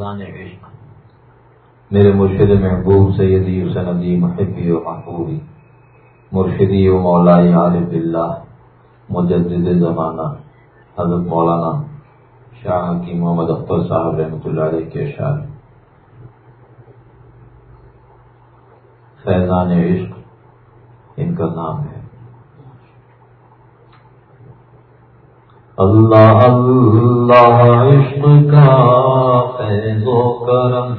فیضان عشق میرے مرشد محبوب سیدی حسین علی محبی و محبوبی، مرشدی و مولائی عارف اللہ مجدد زمانہ، حضرت مولانا شاہ کی محمد اختر صاحب رحمۃ اللہ علیہ کے شاہ۔ فیضان عشق ان کا نام ہے۔ اللہ اللہ عشق کا فیض و کرم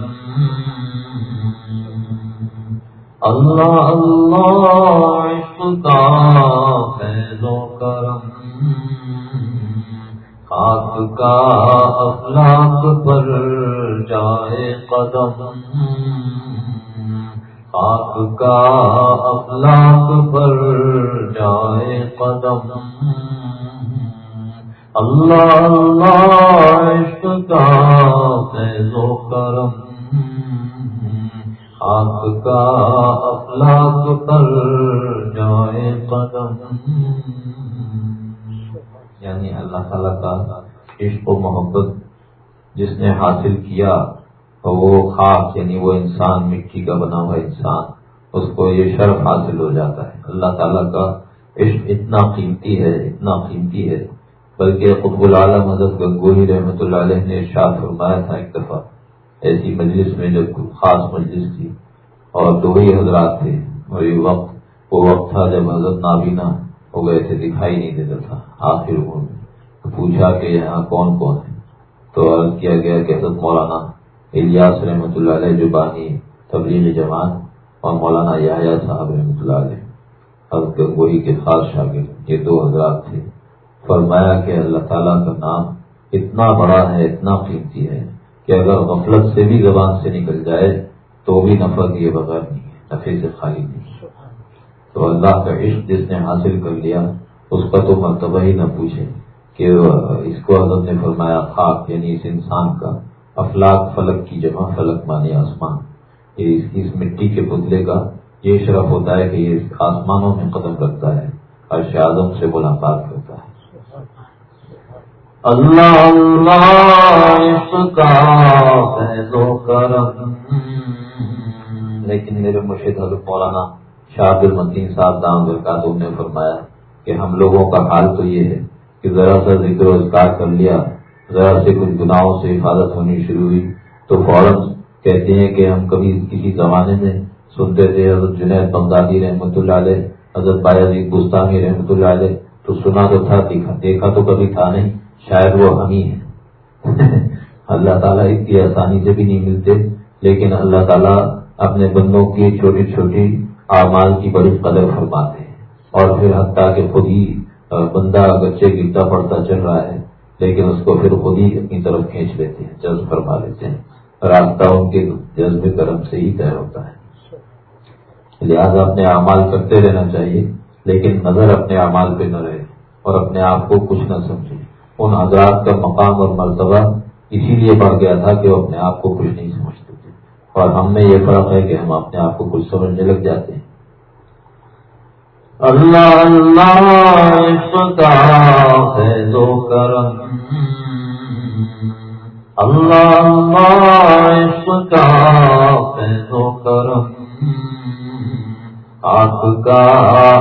اللہ اللہ عشق کا فیض و کرم خاک کا اخلاق پر جائے قدم؟ خاک کا اخلاق پر جائے قدم؟ اللہ اللہ عشق کا فیض و کرم خاک کا اخلاق پر جائے قدم۔ یعنی اللہ تعالیٰ کا عشق و محبت جس نے حاصل کیا وہ خاص یعنی وہ انسان، مٹی کا بنا ہوا انسان، اس کو یہ شرف حاصل ہو جاتا ہے۔ اللہ تعالیٰ کا عشق اتنا قیمتی ہے، اتنا قیمتی ہے۔ بلکہ قطب العالم حضرت گنگوہی رحمۃ اللہ علیہ نے ارشاد فرمایا تھا ایک دفعہ، ایسی مجلس میں جب خاص مجلس تھی اور دو ہی حضرات تھے، اور یہ وقت، وہ وقت تھا جب حضرت نابینا ہو گئے تھے، دکھائی نہیں دیتا تھا آخر میں پوچھا کہ یہاں کون کون ہے؟ تو عرض کیا گیا کہ حضرت مولانا الیاس رحمۃ اللہ علیہ جو بانی تبلیغ جوان اور مولانا یاحیہ صاحب رحمۃ اللہ علیہ، حضرت گنگوہی کے خاص شاگرد، یہ دو حضرات تھے۔ فرمایا کہ اللہ تعالیٰ کا نام اتنا بڑا ہے، اتنا قیمتی ہے کہ اگر غفلت سے بھی زبان سے نکل جائے تو بھی نفع دیے بغیر نہیں ہے نفے سے خالی نہیں تو اللہ کا عشق جس نے حاصل کر لیا، اس کا تو مرتبہ ہی نہ پوچھے کہ اس کو حضرت نے فرمایا، خاک یعنی اس انسان کا افلاق فلک کی جمع، فلک مانے آسمان۔ اس مٹی کے پتلے کا یہ شرف ہوتا ہے کہ یہ آسمانوں میں قدم رکھتا ہے اور شادم سے ملاقات کرتا ہے۔ اللہ اللہ کا کرم۔ لیکن میرے مرشد حضرت مولانا شاہد المدین صاحب دام برکاتم نے فرمایا کہ ہم لوگوں کا حال تو یہ ہے کہ ذرا سا ذکر و اذکار کر لیا، ذرا سے کچھ گناہوں سے حفاظت ہونی شروع ہوئی۔ تو فوراً کہتے ہیں کہ ہم کبھی کسی زمانے میں سنتے تھے، حضرت جنید بغدادی رحمۃ اللہ علیہ، حضرت بایا گستانی رحمۃ اللہ علیہ۔ تو سنا تو تھا دیکھا تو کبھی تھا نہیں۔ شاید وہ ہم ہی ہیں۔ اللہ تعالیٰ اتنی آسانی سے بھی نہیں ملتے، لیکن اللہ تعالیٰ اپنے بندوں کی چھوٹی چھوٹی اعمال کی بڑی قدر فرماتے ہیں۔ اور پھر حتیٰ کہ خود ہی بندہ بچے گرتا پڑتا چل رہا ہے، لیکن اس کو پھر خود ہی اپنی طرف کھینچ لیتے ہیں، جذب فرما لیتے ہیں۔ راستہ ان کے جذب کرم سے ہی طے ہوتا ہے۔ لہٰذا اپنے اعمال کرتے رہنا چاہیے، لیکن نظر اپنے اعمال پہ نہ رہے اور اپنے آپ کو کچھ نہ سمجھے۔ ان حضرات کا مقام اور مرتبہ اسی لیے بڑھ گیا تھا کہ وہ اپنے آپ کو کچھ نہیں سمجھتے تھے۔ اور ہم میں یہ فرق ہے کہ ہم اپنے آپ کو کچھ سمجھنے لگ جاتے ہیں۔ اللہ اللہ کرم۔ اللہ کرم۔ آپ کا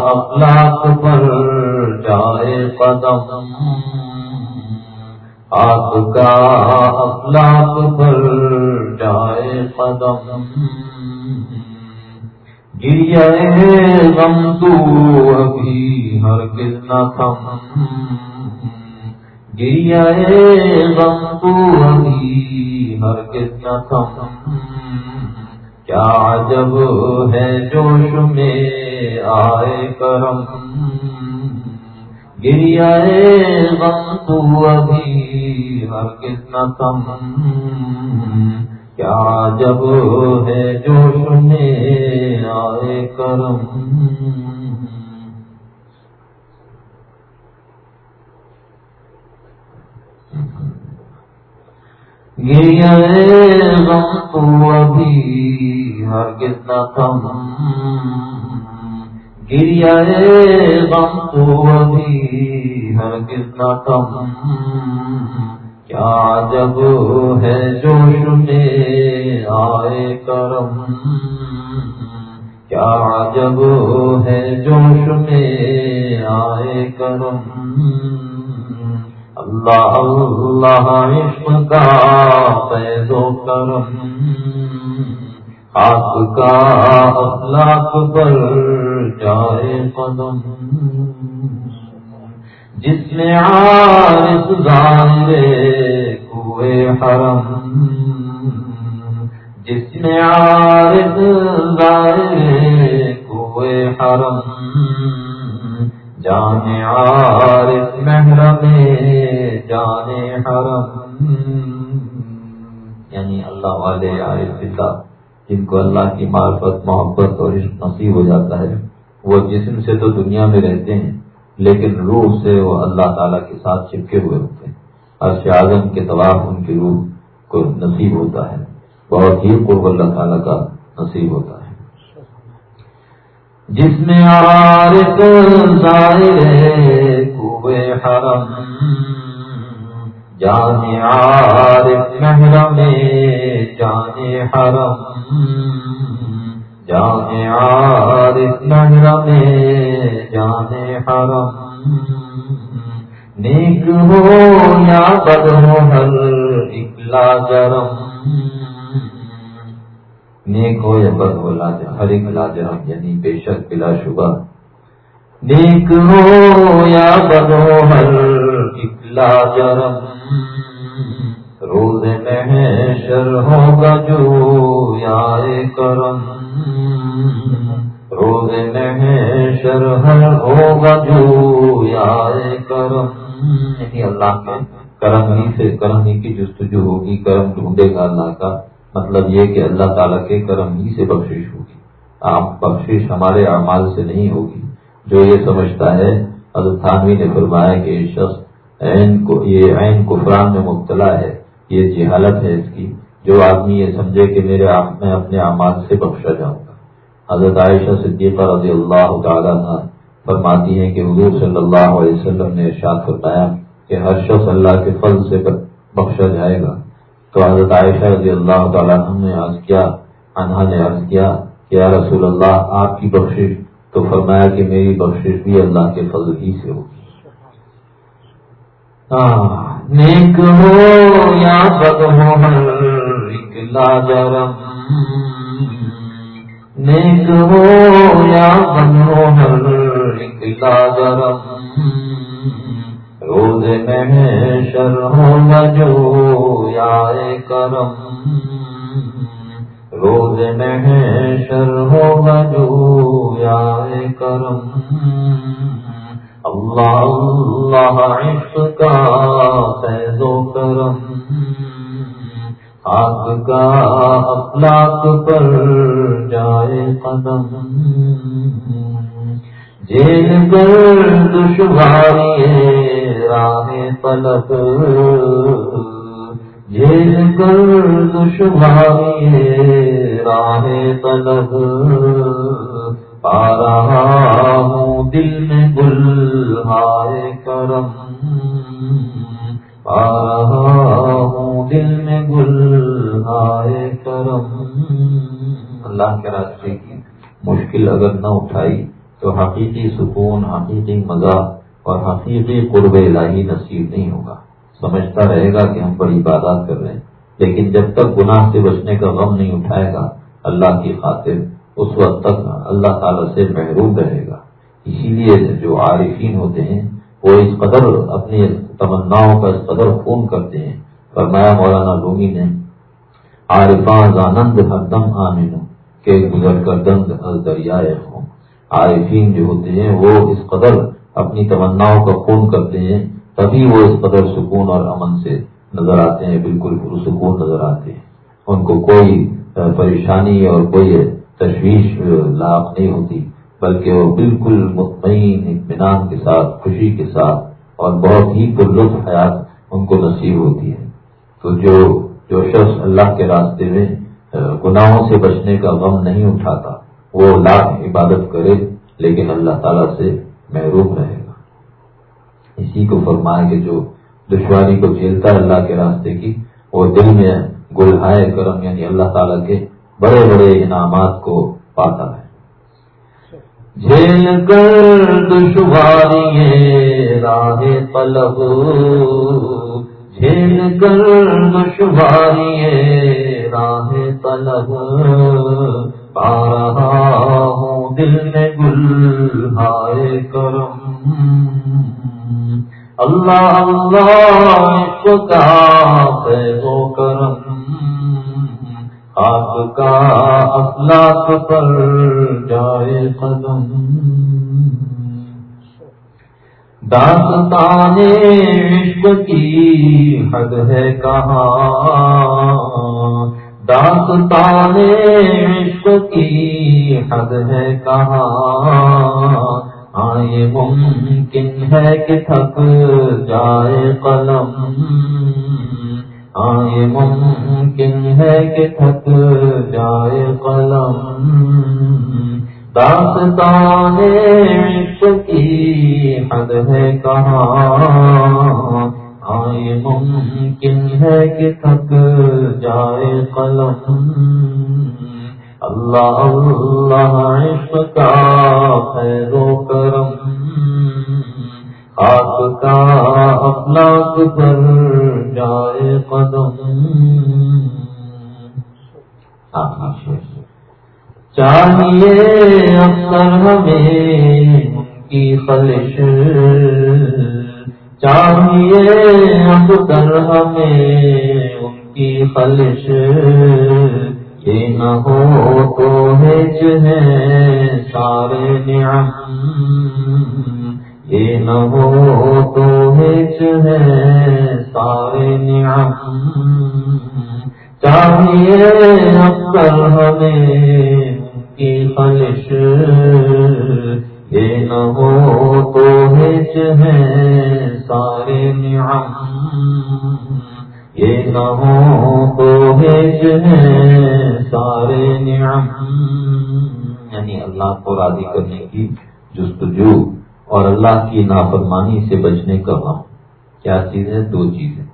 اخلاق پر جائے قدم۔ آپ کا اخلاق پر جائے قدم۔ گریا غم تو ابھی ہر کس نہ تھم۔ گریا غم تو ابھی ہر کس نہ تھم۔ کیا جب ہے جوش میں آئے کرم۔ گریا غم تو ابھی ہر کتنا کم۔ کیا جب ہے جوش میں آئے کرم۔ گریا غم تو ابھی ہر کتنا کم۔ گریا غم تو ابھی ہر کتنا کم۔ کیا جب ہے جوش میں آئے کرم۔ کیا جب ہے جوش میں آئے کرم۔ اللہ اللہ عشق کا فیض و کرم۔ آپ کا اخلاق پر جائے قدم جس میں عارف ظاہر کوئے حرم جس میں عارف ظاہر کوئے حرم جانے عارف محرم جانے حرم یعنی اللہ والے عارف اللہ جن کو اللہ کی معرفت، محبت اور عشق نصیب ہو جاتا ہے، وہ جسم سے تو دنیا میں رہتے ہیں، لیکن روح سے وہ اللہ تعالیٰ کے ساتھ چپکے ہوئے ہوتے ہیں۔ عرش اعظم کے طواف ان کی روح کو نصیب ہوتا ہے، بہت ہی قرب اللہ تعالیٰ کا نصیب ہوتا ہے۔ جس میں حرم۔ جانے عارف محرم جانے حرم جانے عارف محرم جانے حرم۔ نیک ہو یا بد ہو ہر اکلا جرم نیک ہو یا بد ہو لاج ہر ایک لاجرم یعنی بے شک بلا شبہ۔ نیک ہو یا بد ہو ہر اکلا جرم روز محشر ہوگا جو یا کرم روز محشر ہر ہوگا جو یا کرم یعنی اللہ کے کرم ہی سے کرم ہی کی جستجو ہوگی، کرم ڈھونڈے گا اللہ کا۔ مطلب یہ کہ اللہ تعالیٰ کے کرم ہی سے بخشش ہوگی۔ آپ بخشش ہمارے اعمال سے نہیں ہوگی۔ جو یہ سمجھتا ہے، حضرت تھانوی نے فرمایا کہ یہ شخص عین کو یہ عین قفران میں مبتلا ہے۔ یہ جہالت ہے اس کی۔ جو آدمی یہ سمجھے کہ میرے میں اپنے اعمال سے بخشا جاؤں گا۔ حضرت عائشہ صدیقہ رضی اللہ تعالیٰ فرماتی ہیں کہ حضور صلی اللہ علیہ وسلم نے ارشاد فرمایا کہ ہر شخص اللہ کے فضل سے بخشا جائے گا۔ تو حضرت عائشہ رضی اللہ تعالیٰ نے عرض کیا انہا نے عرض کیا کہ یا رسول اللہ، آپ کی بخشش تو فرمایا کہ میری بخشش بھی اللہ کے فضل ہی سے ہوگی۔ نیک ہو یا بد ہو جرم نیک ہو یا بنو ہر نکلا جرم روز میں شر ہو یا کرم۔ روز میں شر ہو یا کرم۔ اللہ اللہ عشق کا فیض و کرم آگ کا اخلاق پر جائے قدم جیل کر دشواری راہ پلک جیل کر دشواری راہ پلک پا رہا ہوں دل میں گل ہائے کرم۔ پا رہا ہوں دل میں گل ہائے کرم۔ اللہ کے راستے کی مشکل اگر نہ اٹھائی تو حقیقی سکون، حقیقی مزہ اور حقیقی قرب الہی نصیب نہیں ہوگا۔ سمجھتا رہے گا کہ ہم بڑی عبادات کر رہے ہیں، لیکن جب تک گناہ سے بچنے کا غم نہیں اٹھائے گا، اللہ کی خاطر اس وقت تک اللہ تعالی سے محروم رہے گا۔ اسی لیے جو عارفین ہوتے ہیں، وہ اس قدر اپنی تمناؤں کا اس قدر خون کرتے ہیں۔ فرمایا مولانا لومی نے عارفان آنند ہر دم آمین کے گزر کر دند دریائے ہوں عارفین جو ہوتے ہیں، وہ اس قدر اپنی تمناؤں کا خون کرتے ہیں، تبھی وہ اس قدر سکون اور امن سے نظر آتے ہیں، بالکل پرسکون نظر آتے ہیں۔ ان کو کوئی پریشانی اور کوئی تشویش لاپ نہیں ہوتی، بلکہ وہ بالکل مطمئن اطمینان کے ساتھ، خوشی کے ساتھ اور بہت ہی لطف حیات ان کو نصیب ہوتی ہے۔ تو جو جو شخص اللہ کے راستے میں گناہوں سے بچنے کا غم نہیں اٹھاتا، وہ لاکھ عبادت کرے، لیکن اللہ تعالیٰ سے محروم رہے گا۔ اسی کو فرمائے کہ جو دشواری کو جھیلتا ہے اللہ کے راستے کی، وہ دل میں گلہائے کرم یعنی اللہ تعالیٰ کے بڑے بڑے انعامات کو پاتا ہے۔ جھیل کر دشواری راہ پلب جھیل کر دشواری راہ پلب پا رہا ہوں دل میں گل ہائے کرم۔ اللہ اللہ کا فیض و کرم۔ آپ کا افلاق پر جائے قدم۔ داستان عشق کی حد ہے کہاں۔ داستان عشق کی حد ہے کہاں۔ آئے ممکن ہے کہ تھک جائے قلم۔ آئے ممکن ہے کہ تھک جائے قلم۔ داستان عشق کی حد ہے کہاں۔ آئے ممکن ہے کہ تھک جائے قلم۔ اللہ اللہ عشق کا خیر و کرم۔ آپ کا افلاق پر جائے قدم چاہیے اکثر ہمیں ان کی خلش۔ چاہیے اکثر ہمیں ان کی خلش۔ یہ نہ ہو تو ہے سارے نعم۔ یہ نہ ہو تو ہج ہے سارے نعم۔ چاہیے اکثر ہمیں کی خلش یہ نہ ہو تو ہج ہے سارے نعم۔ یہ نہ ہو تو ہج ہے سارے نعم۔ یعنی اللہ کو راضی کرنے کی جستجو۔ اور اللہ کی نافرمانی سے بچنے کا غم۔ کیا چیز ہے؟ دو چیزیں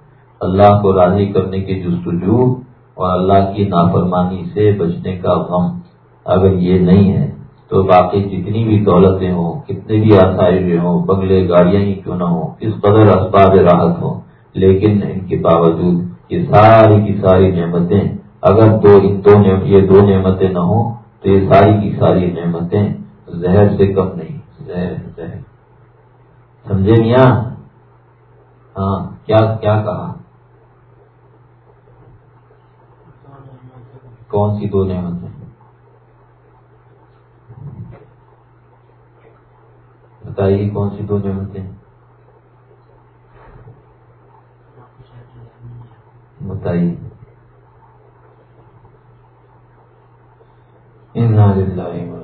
اللہ کو راضی کرنے کی جستجو اور اللہ کی نافرمانی سے بچنے کا غم۔ اگر یہ نہیں ہے، تو باقی جتنی بھی دولتیں ہوں، کتنے بھی آسائشیں ہوں، بنگلے گاڑیاں ہی کیوں نہ ہوں کس قدر اسباب راحت ہوں۔ لیکن ان کے باوجود یہ ساری کی ساری نعمتیں، اگر دو، ان دو یہ دو نعمتیں نہ ہوں، تو یہ ساری کی ساری نعمتیں زہر سے کم نہیں۔ زہر زہر۔ سمجھے میاں؟ ہاں کیا کیا کہا؟ کون سی دو نعمتیں بتائیے کون سی دو نعمتیں بتائیے۔ ارے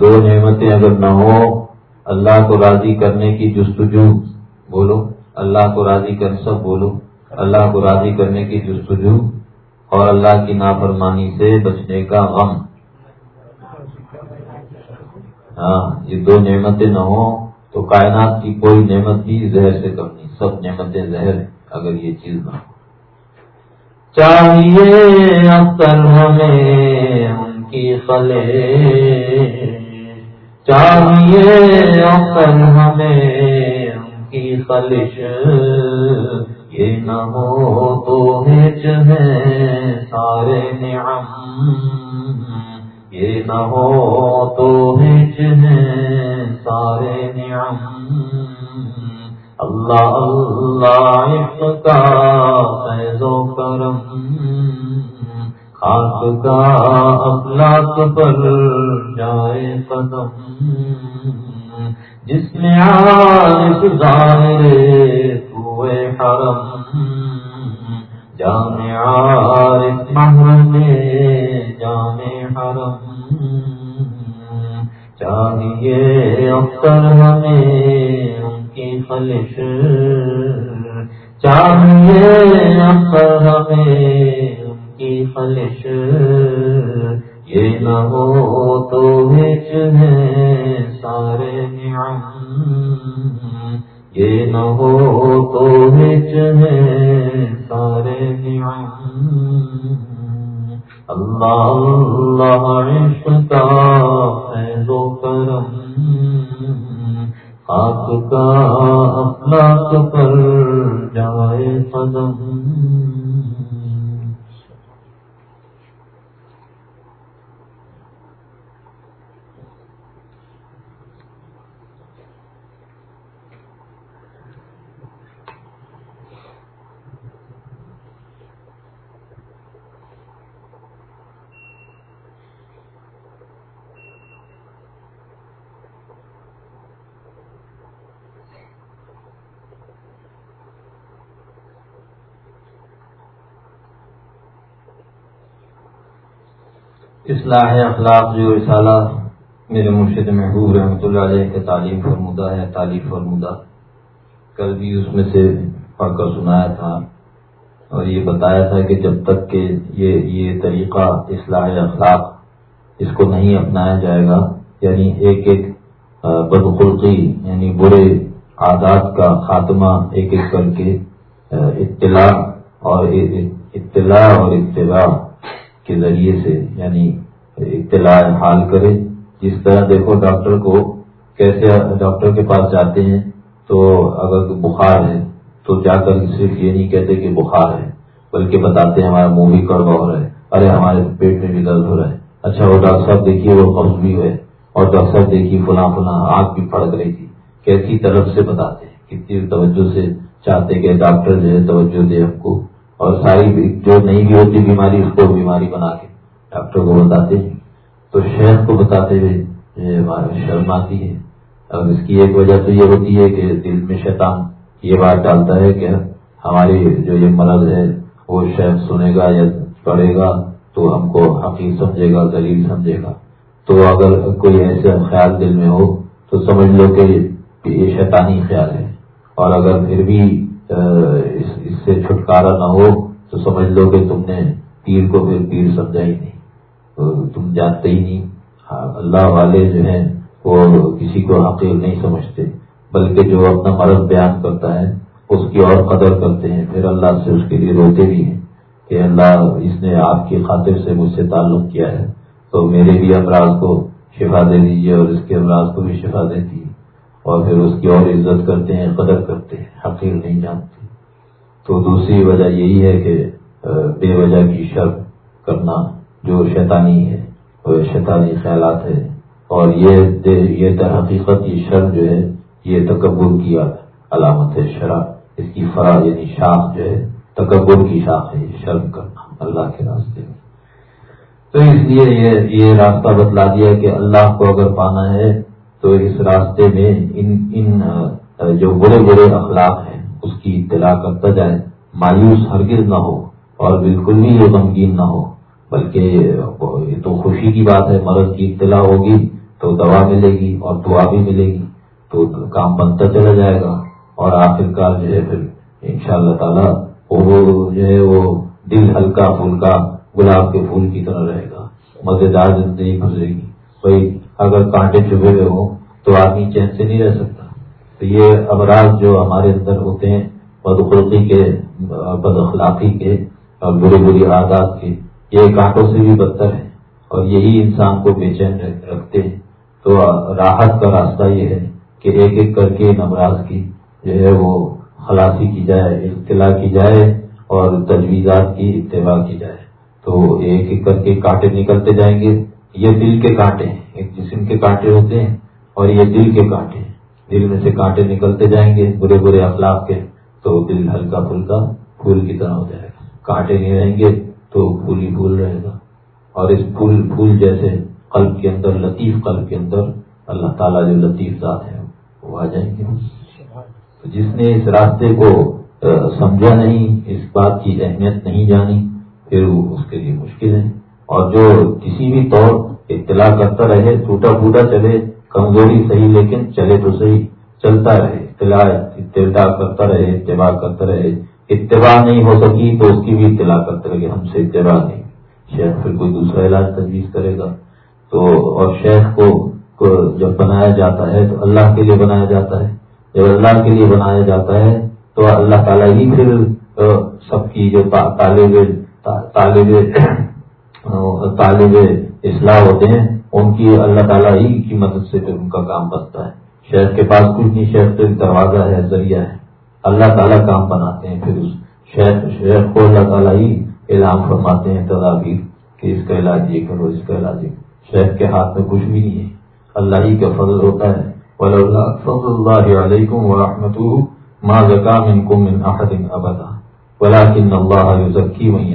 دو نعمتیں اگر نہ ہو اللہ کو راضی کرنے کی جستجو، بولو، اللہ کو راضی کر سب بولو، اللہ کو راضی کرنے کی جستجو اور اللہ کی نافرمانی سے بچنے کا غم۔ ہاں یہ دو نعمتیں نہ ہوں تو کائنات کی کوئی نعمت بھی زہر سے کم نہیں، سب نعمتیں زہر ہیں اگر یہ چیز نہ ہو۔ چاہیے اختر ہمیں ان کی خلے چاہیے اختر ہمیں ان کی خلش۔ یہ نہ ہو تو ہچ ہے سارے نعم۔ یہ نہ ہو تو ہچ ہے سارے نعم۔ اللہ اللہ کا فیض و کرم۔ خاص کا افلاق پر جائے قدم۔ جس میں عارف ظاہر کوئے حرم۔ جانے عارف محرم جانے حرم۔ چاہیے اکثر ہمیں ان کی خلش۔ چاہیے اکثر ہمیں خلش یہ نہ ہو تو بھیج ہے سارے نعم۔ یہ نہ ہو تو بھیج ہے سارے نعم۔ اللہ اصلاح اخلاق جو رسالہ میرے مرشد محبوب رحمۃ اللہ علیہ کے تعلیم فرمودہ ہے، تعلیم فرمودہ۔ کل بھی اس میں سے پڑھ کر سنایا تھا اور یہ بتایا تھا کہ جب تک کہ یہ یہ طریقہ اصلاح اخلاق اس کو نہیں اپنایا جائے گا یعنی ایک ایک بدخلقی یعنی برے عادات کا خاتمہ ایک ایک کر کے اطلاع اور اطلاع اور اتباع کے ذریعے سے یعنی اطلاع حال کرے۔ جس طرح دیکھو ڈاکٹر کو کیسے ڈاکٹر کے پاس جاتے ہیں، تو اگر بخار ہے، تو جا کر صرف یہ نہیں کہتے کہ بخار ہے، بلکہ بتاتے ہیں ہمارا منہ بھی کڑوا ہو رہا ہے، ارے ہمارے پیٹ میں بھی درد ہو رہا ہے۔ اچھا وہ ڈاکٹر صاحب دیکھیے، وہ قبض بھی ہے۔ اور ڈاکٹر صاحب دیکھیے، فلاں فلاں آگ بھی پڑک رہی تھی۔ کیسی طرف سے بتاتے ہیں؟ کتنی توجہ سے چاہتے کہ ڈاکٹر جو ہے توجہ دے ہم کو۔ اور ساری جو نہیں بھی ہوتی بیماری، اس کو بیماری بنا کے ڈاکٹر کو بتاتے ہیں۔ تو شہر کو بتاتے ہوئے شرم آتی ہے۔ اب اس کی ایک وجہ تو یہ ہوتی ہے کہ دل میں شیطان یہ بات ڈالتا ہے کہ ہماری جو یہ مرض ہے، وہ شہر سنے گا یا پڑھے گا تو ہم کو حقیق سمجھے گا غریب سمجھے گا۔ تو اگر کوئی ایسا خیال دل میں ہو تو سمجھ لو کہ یہ شیطانی خیال ہے۔ اور اگر پھر بھی اس سے چھٹکارا نہ ہو تو سمجھ لو کہ تم نے پیر کو پھر پیر سمجھا ہی نہیں تم جانتے ہی نہیں۔ ہاں، اللہ والے جو ہیں، وہ کسی کو حقیق نہیں سمجھتے، بلکہ جو اپنا مرض بیان کرتا ہے، اس کی اور قدر کرتے ہیں۔ پھر اللہ سے اس کے لیے روتے بھی ہیں کہ اللہ، اس نے آپ کی خاطر سے مجھ سے تعلق کیا ہے۔ تو میرے بھی امراض کو شفا دے دیجیے اور اس کے امراض کو بھی شفا دیتی اور پھر اس کی اور عزت کرتے ہیں، قدر کرتے ہیں حقیق نہیں جانتے۔ تو دوسری وجہ یہی ہے کہ بے وجہ کی شرط کرنا جو شیطانی ہے، وہ شیطانی خیالات ہے اور یہ یہ در حقیقت یہ شرم جو ہے، یہ تکبر کی علامت ہے شرح اس کی فرا یعنی شاخ جو ہے، تکبر کی شاخ ہے، یہ شرم کرنا، اللہ کے راستے میں۔ تو اس لیے یہ یہ راستہ بتلا دیا کہ اللہ کو اگر پانا ہے تو اس راستے میں ان ان جو برے برے اخلاق ہیں، اس کی اطلاع کرتا جائے۔ مایوس ہرگز نہ ہو اور بالکل بھی یہ غمگین نہ ہو، بلکہ یہ تو خوشی کی بات ہے، مرض کی اطلاع ہوگی تو دوا ملے گی اور دعا بھی ملے گی۔ تو کام بنتا چلا جائے گا اور آخر کار جو ہے پھر ان شاء اللہ تعالیٰ وہ جو ہے وہ دل ہلکا پھولکا گلاب کے پھول کی طرح رہے گا۔ مزیدار زندگی گزرے گی۔ کوئی اگر کانٹے چبھے ہوئے ہوں تو آدمی چین سے نہیں رہ سکتا۔ تو یہ امراض جو ہمارے اندر ہوتے ہیں، بدخلقی کے بد اخلاقی کے اور بری بری عادات کے، یہ کانٹوں سے بھی بدتر ہے اور یہی انسان کو بے چین رکھتے ہیں۔ تو راحت کا راستہ یہ ہے کہ ایک ایک کر کے ان امراض کی جو ہے وہ خلاصی کی جائے، اطلاع کی جائے اور تجویزات کی اتباع کی جائے۔ تو ایک ایک کر کے کانٹے نکلتے جائیں گے۔ یہ دل کے کانٹے ہیں۔ ایک جسم کے کانٹے ہوتے ہیں اور یہ دل کے کانٹے دل میں سے کانٹے نکلتے جائیں گے برے برے اخلاق کے، تو دل ہلکا پھلکا پھول کی طرح ہو جائے گا۔ کانٹے نہیں رہیں گے تو پھول ہی پھول رہے گا۔ اور اس پھول پھول جیسے قلب کے اندر، لطیف قلب کے اندر اللہ تعالیٰ جو لطیف ذات ہے وہ آ جائیں گے۔ جس نے اس راستے کو سمجھا نہیں، اس بات کی اہمیت نہیں جانی، پھر اس کے لیے مشکل ہے اور جو کسی بھی طور اطلاع کرتا رہے، ٹوٹا پھوٹا چلے، کمزوری صحیح لیکن چلے تو صحیح، چلتا رہے، اطلاع اطلاع کرتا رہے، اتباع کرتا رہے۔ اتباع نہیں ہو سکی تو اس کی بھی اطلاع کرتے رہے، ہم سے اتباع نہیں۔ شیخ پھر کوئی دوسرا علاج تجویز کرے گا۔ تو اور شیخ کو جب بنایا جاتا ہے تو اللہ کے لیے بنایا جاتا ہے۔ جب اللہ کے لیے بنایا جاتا ہے تو اللہ تعالیٰ ہی پھر سب کی جو طالب طالب طالب اصلاح ہوتے ہیں، ان کی اللہ تعالیٰ ہی کی مدد سے پھر ان کا کام بنتا ہے۔ شہر کے پاس کچھ نہیں، شہر تو دروازہ ہے، ذریعہ ہے۔ اللہ تعالیٰ کام بناتے ہیں، پھر اس شہر شہر کو اللہ تعالیٰ ہی اعلان فرماتے ہیں، تدابیر کہ اس کا علاج یہ کرو، اس کا علاج شہر کے ہاتھ میں کچھ بھی نہیں ہے۔ اللہ ہی کا فضل ہوتا ہے۔ فضل اللہ علیکم و رحمت ماں زکام ان کو من ابدا ولاکن اللہ ذکی وہیں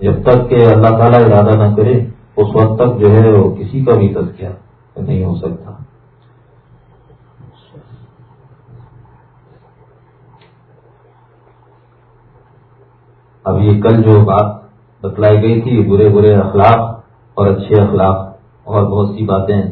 جب تک کہ اللہ تعالیٰ ارادہ نہ کرے، اس وقت تک جو ہے وہ کسی کا بھی تذکیہ نہیں ہو سکتا۔ اب یہ کل جو بات بتلائی گئی تھی، برے برے اخلاق اور اچھے اخلاق، اور بہت سی باتیں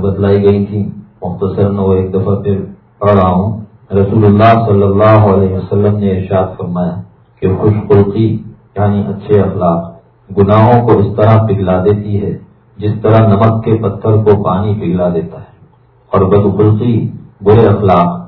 بتلائی گئی تھیں۔ مختصر وہ ایک دفعہ پھر پڑھ رہا ہوں۔ رسول اللہ صلی اللہ علیہ وسلم نے ارشاد فرمایا کہ خوش خلقی یعنی اچھے اخلاق، گناہوں کو اس طرح پگھلا دیتی ہے جس طرح نمک کے پتھر کو پانی پگھلا دیتا ہے۔ اور بدخلقی برے اخلاق،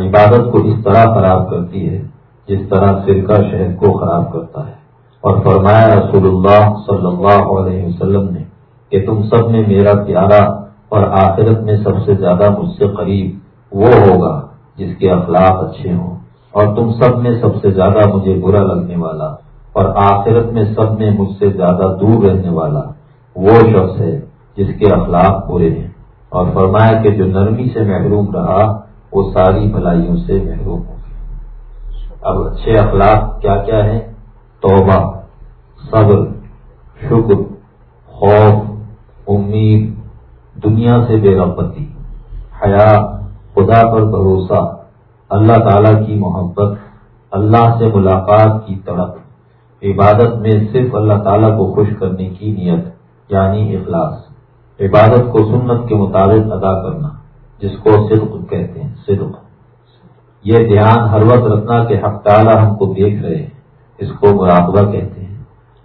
عبادت کو اس طرح خراب کرتی ہے جس طرح فرقہ شہر کو خراب کرتا ہے۔ اور فرمایا رسول اللہ صلی اللہ علیہ وسلم نے کہ تم سب میں میرا پیارا اور آخرت میں سب سے زیادہ مجھ سے قریب وہ ہوگا جس کے اخلاق اچھے ہوں۔ اور تم سب میں سب سے زیادہ مجھے برا لگنے والا اور آخرت میں سب میں مجھ سے زیادہ دور رہنے والا وہ شخص ہے جس کے اخلاق برے ہیں۔ اور فرمایا کہ جو نرمی سے محروم رہا، وہ ساری بھلائیوں سے محروم ہو گیا۔ اب اچھے اخلاق کیا کیا ہیں؟ توبہ، صبر، شکر، خوف، امید، دنیا سے بے رغبتی حیا، خدا پر بھروسہ، اللہ تعالی کی محبت، اللہ سے ملاقات کی تڑپ۔ عبادت میں صرف اللہ تعالیٰ کو خوش کرنے کی نیت یعنی اخلاص۔ عبادت کو سنت کے مطابق ادا کرنا، جس کو صدق کہتے ہیں، صدق۔ یہ دھیان ہر وقت رکھنا کہ حق تعالیٰ ہم کو دیکھ رہے ہیں، اس کو مراقبہ کہتے ہیں۔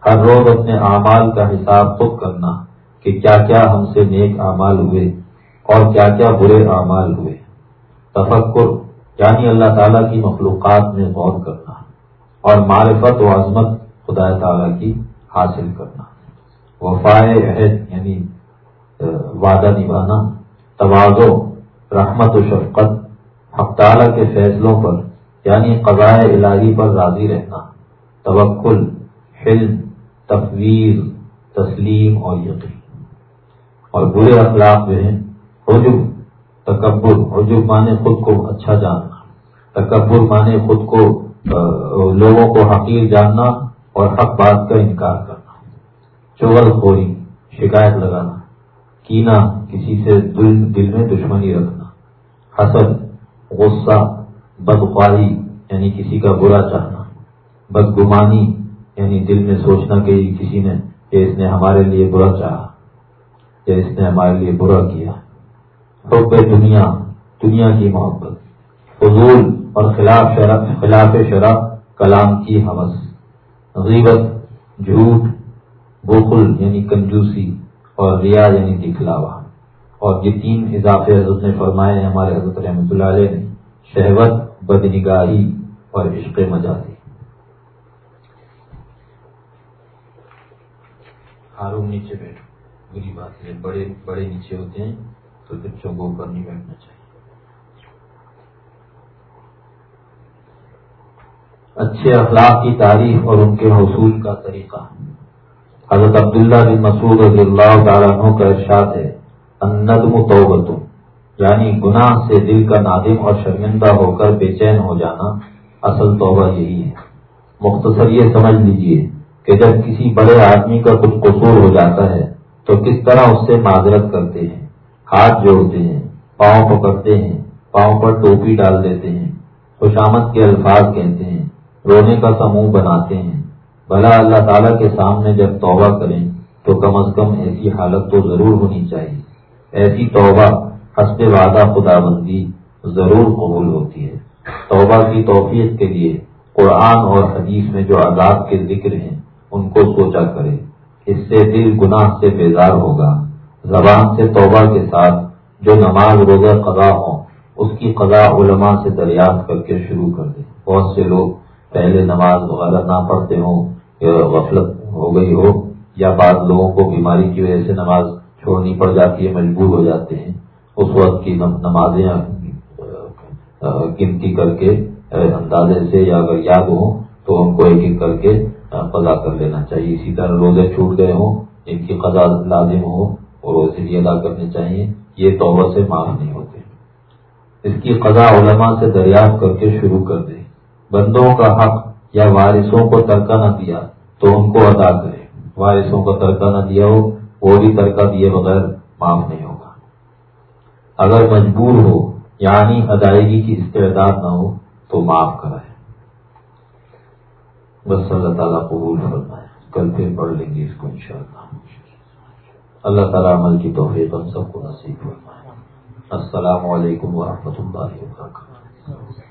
ہر روز اپنے اعمال کا حساب خود کرنا کہ کیا کیا ہم سے نیک اعمال ہوئے اور کیا کیا برے اعمال ہوئے۔ تفکر یعنی اللہ تعالیٰ کی مخلوقات میں غور کرنا۔ اور معرفت و عظمت خدا تعالیٰ کی حاصل کرنا۔ وفائے عہد یعنی وعدہ نبھانا، توازو، رحمت و شفقت، حق تعالیٰ کے فیصلوں پر یعنی قضاء الہی پر راضی رہنا، توکل، حلم تفویض تسلیم اور یقین۔ اور برے اخلاق جو ہیں، حجب، تکبر، حجب مانے خود کو اچھا جاننا، تکبر مانے خود کو لوگوں کو حقیر جاننا اور حق بات کا انکار کرنا چغل خوری، شکایت لگانا کینا کسی سے دل دل میں دشمنی رکھنا، حسد، غصہ، بدخواہی یعنی کسی کا برا چاہنا، بدگمانی یعنی دل میں سوچنا کہ کسی نے، کہ اس نے ہمارے لیے برا چاہا، یا اس نے ہمارے لیے برا کیا۔ حب دنیا دنیا کی محبت، فضول اور خلاف شرح خلاف شرح کلام کی حوث۔ غیبت، جھوٹ بوخل یعنی کنجوسی اور ریا یعنی دکھلاوا اور یہ تین اضافے حضرت نے فرمائے ہیں، ہمارے حضرت رحمۃ اللہ علیہ نے۔ شہوت، بدنگاہی اور عشق مجازی۔ ہارون نیچے بیٹھو۔ بری بات ہے، بڑے بڑے نیچے ہوتے ہیں تو بچوں کو اوپر نہیں بیٹھنا چاہیے۔ اچھے اخلاق کی تعریف اور ان کے حصول کا طریقہ۔ حضرت عبداللہ بن مسعود رضی اللہ تعالیٰ کا ارشاد ہے، الندم توبت یعنی گناہ سے دل کا نادم اور شرمندہ ہو کر بے چین ہو جانا اصل توبہ یہی ہے۔ مختصر یہ سمجھ لیجیے کہ جب کسی بڑے آدمی کا کچھ قصور ہو جاتا ہے، تو کس طرح اس سے معذرت کرتے ہیں، ہاتھ جوڑتے ہیں، پاؤں پکڑتے ہیں، پاؤں پر ٹوپی ڈال دیتے ہیں، خوشامد کے الفاظ کہتے ہیں۔ رونے کا سموہ بناتے ہیں۔ بھلا اللہ تعالیٰ کے سامنے جب توبہ کریں تو کم از کم ایسی حالت تو ضرور ہونی چاہیے۔ ایسی توبہ حسب وعدہ خدا بندی ضرور قبول ہوتی ہے۔ توبہ کی توفیق کے لیے قرآن اور حدیث میں جو عذاب کے ذکر ہیں، ان کو سوچا کرے اس سے دل گناہ سے بیزار ہوگا۔ زبان سے توبہ کے ساتھ جو نماز روزہ قضا ہوں، اس کی قضا علماء سے دریافت کر کے شروع کر دیں۔ بہت سے لوگ پہلے نماز وغیرہ نہ پڑھتے ہوں غفلت ہو گئی ہو، یا بعض لوگوں کو بیماری کی وجہ سے نماز چھوڑنی پڑ جاتی ہے، مجبور ہو جاتے ہیں، اس وقت کی نمازیں گنتی کر کے اندازے سے یا اگر یاد ہوں تو ان کو ایک ایک کر کے قضا کر لینا چاہیے۔ اسی طرح روزے چھوٹ گئے ہوں، ان کی قضا لازم ہو اور روزے بھی ادا کرنے چاہیے، یہ توبہ سے معاف نہیں ہوتے۔ اس کی قضا علماء سے دریافت کر کے شروع کر دے بندوں کا حق یا وارثوں کو ترکہ نہ دیا تو ان کو ادا کرے وارثوں کو ترکہ نہ دیا ہو، وہ بھی ترکہ دیے بغیر معاف نہیں ہوگا۔ اگر مجبور ہو یعنی ادائیگی کی استعداد نہ ہو، تو معاف کرائے۔ بس اللہ تعالیٰ قبول فرمائے۔ کل پھر پڑھ لیں گے اس کو انشاءاللہ۔ اللہ تعالیٰ عمل کی توفیق ہم سب کو نصیب فرمائے۔ السلام علیکم ورحمۃ اللہ وبرکاتہ۔